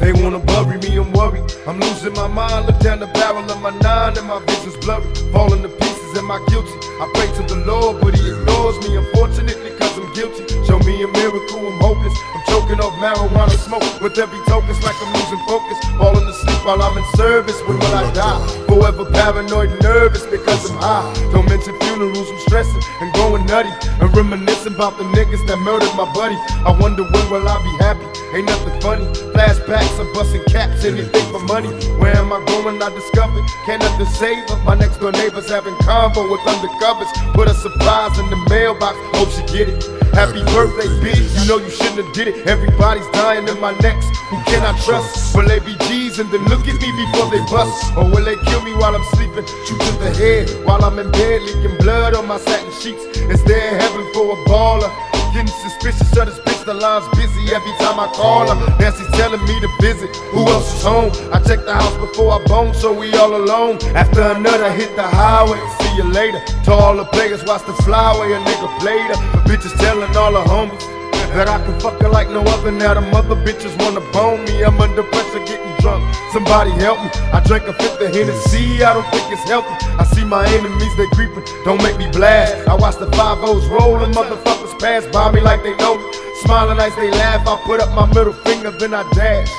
They wanna bury me, I'm worried. I'm losing my mind. Look down the barrel of my nine and my vision's blurry. Falling to pieces, am I guilty? I pray to the Lord, but He ignores me. Unfortunately, cause I'm guilty. Show me a miracle, I'm hopeless. I'm choking off marijuana smoke. With every token, it's like I'm losing focus. Falling asleep while I'm in service. When will I die? Forever paranoid, nervous because I'm high. Don't mention funerals, I'm stressing and going nutty. And reminiscing about the niggas that murdered my buddy. I wonder when will I be happy? Ain't nothing funny. Flashbacks, I'm busting caps, anything for money. Where am I going? I discovered. Can't nothing save her. My next door neighbors having convo with undercovers. Put a surprise in the mailbox, hope she get it. Happy birthday, bitch. You know you shouldn't have did it. Everybody's dying in my necks. Who can I trust? Will they be G's and then look at me before they bust? Or will they kill me while I'm sleeping? Shoot to the head while I'm in bed, leaking blood on my satin sheets. Is there heaven for a baller? Getting suspicious of this bitch, the line's busy every time I call her. Nancy's telling me to visit. Who else is home? I check the house before I bone, so we all alone. After another hit the highway, see you later. To all the players, watch the flyway, a nigga played her. Bitches telling all the homies. That I can fuck her like no other. Now the mother bitches wanna bone me. I'm under pressure, getting drunk. Somebody help me. I drank a fifth of Hennessy. I don't think it's healthy. I see my enemies, they creeping. Don't make me blast. I watch the five O's rolling. Motherfuckers pass by me like they know me. Smiling as they laugh. I put up my middle finger, then I dash.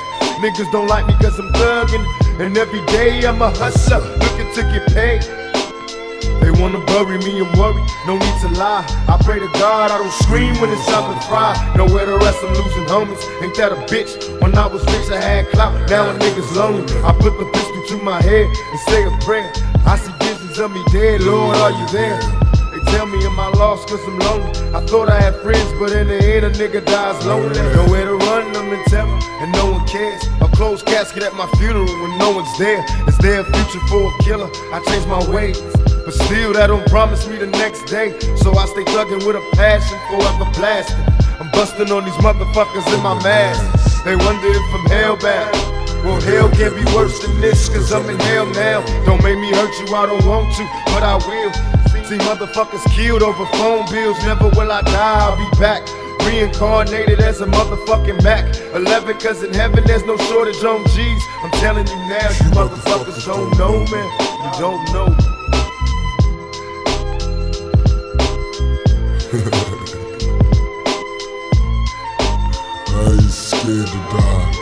Niggas don't like me cause I'm thugging. And every day I'm a hustler, looking to get paid. They wanna bury me, I'm worried, no need to lie. I pray to God I don't scream when it's time to fry. Nowhere to rest, I'm losing homies. Ain't that a bitch? When I was rich, I had clout. Now a nigga's lonely. I put the pistol to my head and say a prayer. I see visions of me dead, Lord, are you there? Tell me am I lost cause I'm lonely. I thought I had friends, but in the end a nigga dies lonely. Nowhere to run, I'm in terror, and no one cares. A closed casket at my funeral when no one's there. Is there a future for a killer? I changed my ways. But still, that don't promise me the next day. So I stay thugging with a passion, forever blasting. I'm busting on these motherfuckers in my mask. They wonder if I'm hellbound. Well, hell can't be worse than this, cause I'm in hell now. Don't make me hurt you, I don't want to, but I will. See motherfuckers killed over phone bills. Never will I die, I'll be back. Reincarnated as a motherfucking Mac 11, cause in heaven there's no shortage on G's. I'm telling you now, you motherfuckers don't know man. You don't know. I ain't scared to die.